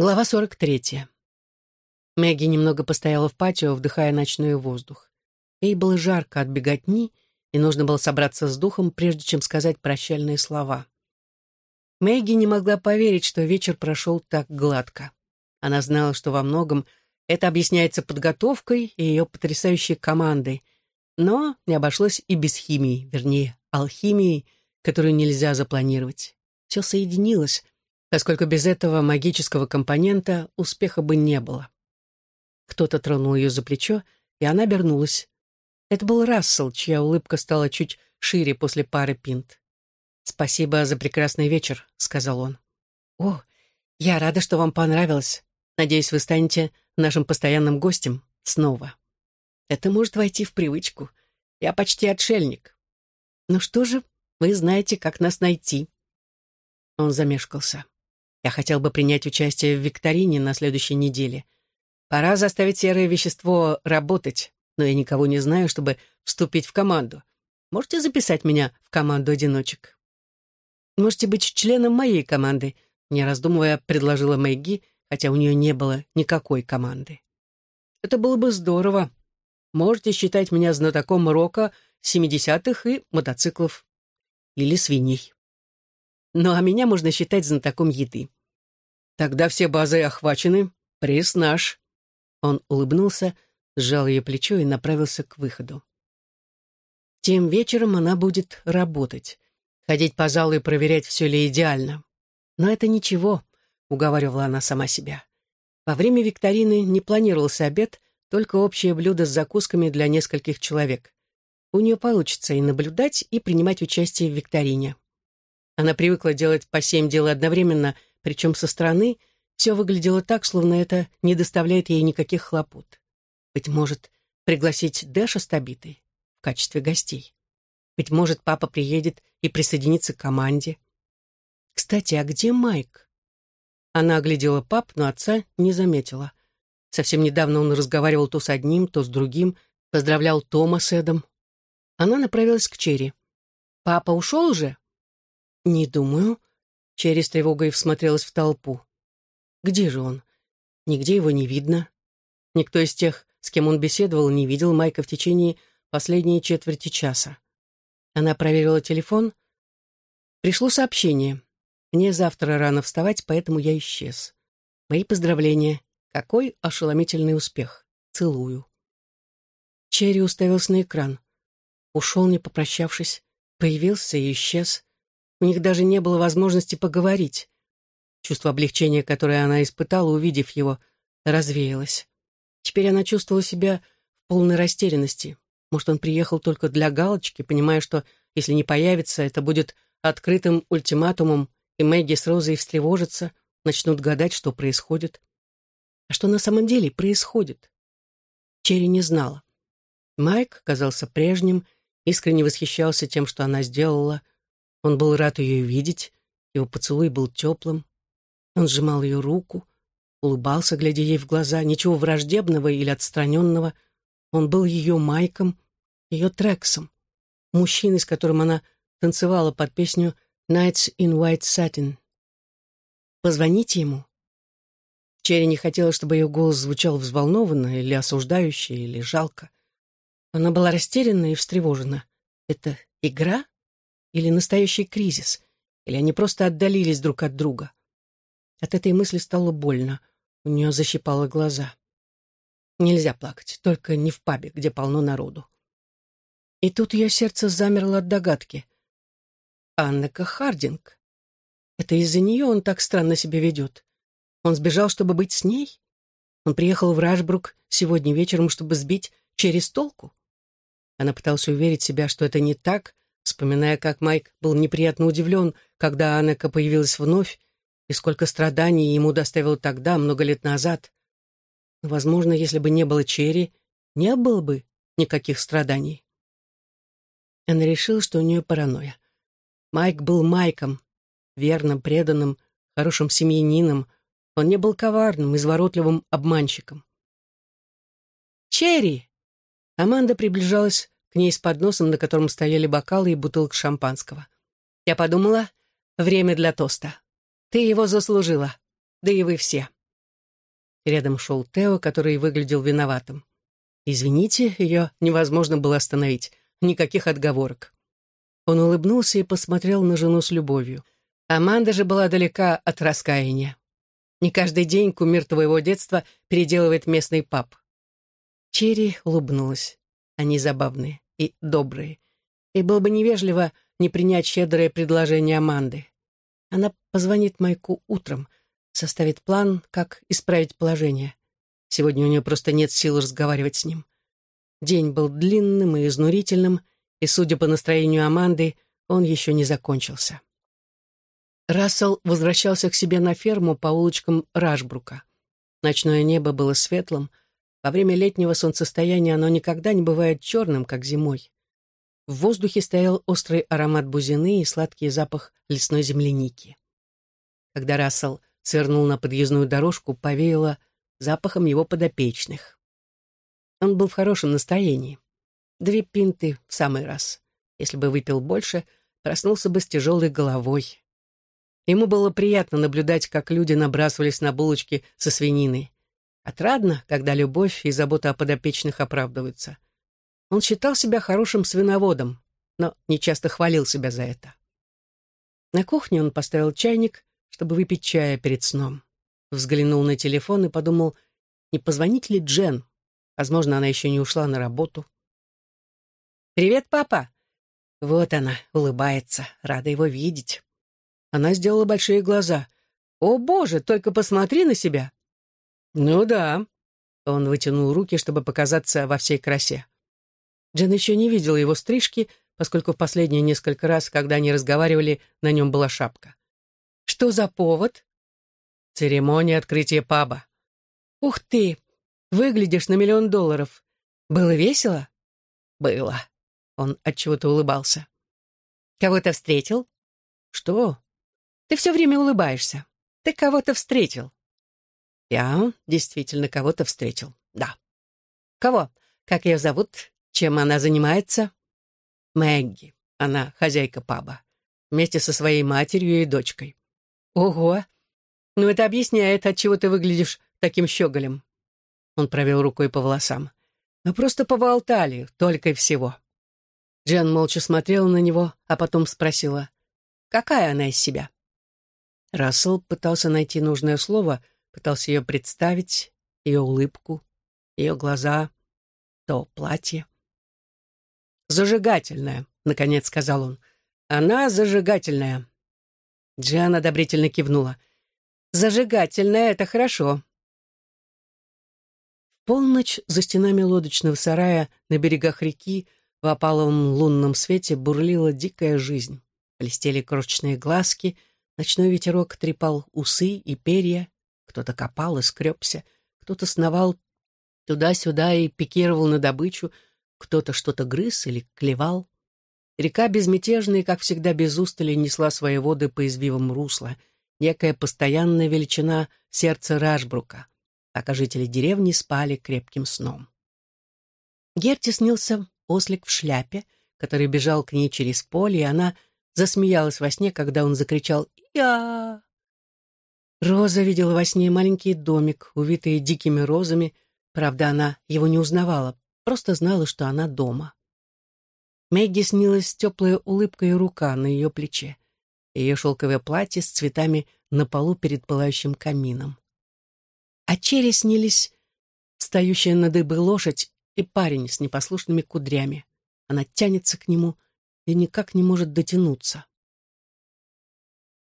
Глава 43. Мэгги немного постояла в патио, вдыхая ночной воздух. Ей было жарко от беготни, и нужно было собраться с духом, прежде чем сказать прощальные слова. Мэгги не могла поверить, что вечер прошел так гладко. Она знала, что во многом это объясняется подготовкой и ее потрясающей командой, но не обошлось и без химии, вернее, алхимии, которую нельзя запланировать. Все соединилось — поскольку без этого магического компонента успеха бы не было. Кто-то тронул ее за плечо, и она обернулась. Это был Рассел, чья улыбка стала чуть шире после пары пинт. «Спасибо за прекрасный вечер», — сказал он. «О, я рада, что вам понравилось. Надеюсь, вы станете нашим постоянным гостем снова. Это может войти в привычку. Я почти отшельник. Ну что же, вы знаете, как нас найти». Он замешкался. Я хотел бы принять участие в викторине на следующей неделе. Пора заставить серое вещество работать, но я никого не знаю, чтобы вступить в команду. Можете записать меня в команду одиночек? Можете быть членом моей команды, не раздумывая, предложила Мэгги, хотя у нее не было никакой команды. Это было бы здорово. Можете считать меня знатоком рока, семидесятых и мотоциклов. Или свиней. Ну, а меня можно считать знатоком еды. Тогда все базы охвачены. Приз наш. Он улыбнулся, сжал ее плечо и направился к выходу. Тем вечером она будет работать. Ходить по залу и проверять, все ли идеально. Но это ничего, уговаривала она сама себя. Во время викторины не планировался обед, только общее блюдо с закусками для нескольких человек. У нее получится и наблюдать, и принимать участие в викторине. Она привыкла делать по семь дел одновременно, причем со стороны все выглядело так, словно это не доставляет ей никаких хлопот. Быть может, пригласить Дэша с Табитой в качестве гостей. Быть может, папа приедет и присоединится к команде. Кстати, а где Майк? Она оглядела пап, но отца не заметила. Совсем недавно он разговаривал то с одним, то с другим, поздравлял Тома с Эдом. Она направилась к Черри. «Папа ушел уже?» «Не думаю». Черри с тревогой всмотрелась в толпу. «Где же он? Нигде его не видно. Никто из тех, с кем он беседовал, не видел Майка в течение последней четверти часа. Она проверила телефон. Пришло сообщение. Мне завтра рано вставать, поэтому я исчез. Мои поздравления. Какой ошеломительный успех. Целую. Черри уставился на экран. Ушел, не попрощавшись. Появился и исчез. У них даже не было возможности поговорить. Чувство облегчения, которое она испытала, увидев его, развеялось. Теперь она чувствовала себя в полной растерянности. Может, он приехал только для галочки, понимая, что если не появится, это будет открытым ультиматумом, и Мэгги с Розой встревожатся, начнут гадать, что происходит. А что на самом деле происходит? Черри не знала. Майк казался прежним, искренне восхищался тем, что она сделала — он был рад ее видеть, его поцелуй был теплым. Он сжимал ее руку, улыбался, глядя ей в глаза, ничего враждебного или отстраненного. Он был ее майком, ее трексом, мужчиной, с которым она танцевала под песню «Nights in White Satin». «Позвоните ему». Черри не хотела, чтобы ее голос звучал взволнованно или осуждающе, или жалко. Она была растеряна и встревожена. Это игра? Или настоящий кризис? Или они просто отдалились друг от друга? От этой мысли стало больно. У нее защипало глаза. Нельзя плакать, только не в пабе, где полно народу. И тут ее сердце замерло от догадки. Аннека Хардинг. Это из-за нее он так странно себя ведет. Он сбежал, чтобы быть с ней? Он приехал в Рашбрук сегодня вечером, чтобы сбить через толку? Она пыталась уверить себя, что это не так, вспоминая, как Майк был неприятно удивлен, когда Аннека появилась вновь, и сколько страданий ему доставил тогда, много лет назад. Но, возможно, если бы не было Черри, не было бы никаких страданий. Она решила, что у нее паранойя. Майк был Майком, верным, преданным, хорошим семьянином. Он не был коварным, изворотливым обманщиком. «Черри!» Аманда приближалась к ней с подносом, на котором стояли бокалы и бутылка шампанского. Я подумала, время для тоста. Ты его заслужила. Да и вы все. рядом шел Тео, который выглядел виноватым. Извините, ее невозможно было остановить, никаких отговорок. Он улыбнулся и посмотрел на жену с любовью. Аманда же была далека от раскаяния. Не каждый день кумир твоего детства переделывает местный паб. Черри улыбнулась. Они забавные и добрые. И было бы невежливо не принять щедрое предложение Аманды. Она позвонит Майку утром, составит план, как исправить положение. Сегодня у нее просто нет сил разговаривать с ним. День был длинным и изнурительным, и, судя по настроению Аманды, он еще не закончился. Рассел возвращался к себе на ферму по улочкам Рашбрука. Ночное небо было светлым. Во время летнего солнцестояния оно никогда не бывает черным, как зимой. В воздухе стоял острый аромат бузины и сладкий запах лесной земляники. Когда Рассел свернул на подъездную дорожку, повеяло запахом его подопечных. Он был в хорошем настроении. Две пинты в самый раз. Если бы выпил больше, проснулся бы с тяжелой головой. Ему было приятно наблюдать, как люди набрасывались на булочки со свининой. Отрадно, когда любовь и забота о подопечных оправдываются. Он считал себя хорошим свиноводом, но нечасто хвалил себя за это. На кухне он поставил чайник, чтобы выпить чая перед сном. Взглянул на телефон и подумал, не позвонить ли Джен? Возможно, она еще не ушла на работу. «Привет, папа!» Вот она, улыбается, рада его видеть. Она сделала большие глаза. «О, боже, только посмотри на себя!» «Ну да». Он вытянул руки, чтобы показаться во всей красе. Джен еще не видела его стрижки, поскольку в последние несколько раз, когда они разговаривали, на нем была шапка. «Что за повод?» «Церемония открытия паба». «Ух ты! Выглядишь на миллион долларов. Было весело?» «Было». Он отчего-то улыбался. «Кого-то встретил?» «Что?» «Ты все время улыбаешься. Ты кого-то встретил». «Я действительно кого-то встретил, да». «Кого? Как ее зовут? Чем она занимается? Мэгги. Она хозяйка паба. Вместе со своей матерью и дочкой. Ого! Ну, это объясняет, отчего ты выглядишь таким щеголем. Он провел рукой по волосам. Мы просто поболтали, только и всего. Джен молча смотрела на него, а потом спросила, какая она из себя? Рассел пытался найти нужное слово, пытался ее представить, ее улыбку, ее глаза, то платье. «Зажигательная», — наконец сказал он. «Она зажигательная». Джиан одобрительно кивнула. «Зажигательная — это хорошо». В полночь за стенами лодочного сарая на берегах реки в опаловом лунном свете бурлила дикая жизнь. Блестели крошечные глазки, ночной ветерок трепал усы и перья, кто-то копал и скребся, кто-то сновал туда-сюда и пикировал на добычу, кто-то что-то грыз или клевал. Река безмятежная, как всегда без устали, несла свои воды по извивам русла, некая постоянная величина сердца Рашбрука, пока жители деревни спали крепким сном. Герти снился ослик в шляпе, который бежал к ней через поле, и она засмеялась во сне, когда он закричал «Я!». Роза видела во сне маленький домик, увитый дикими розами, правда, она его не узнавала, просто знала, что она дома. Мэгги снилась теплая улыбка и рука на ее плече, ее шелковое платье с цветами на полу перед пылающим камином. А Черри снились стоящая на дыбы лошадь и парень с непослушными кудрями. Она тянется к нему и никак не может дотянуться.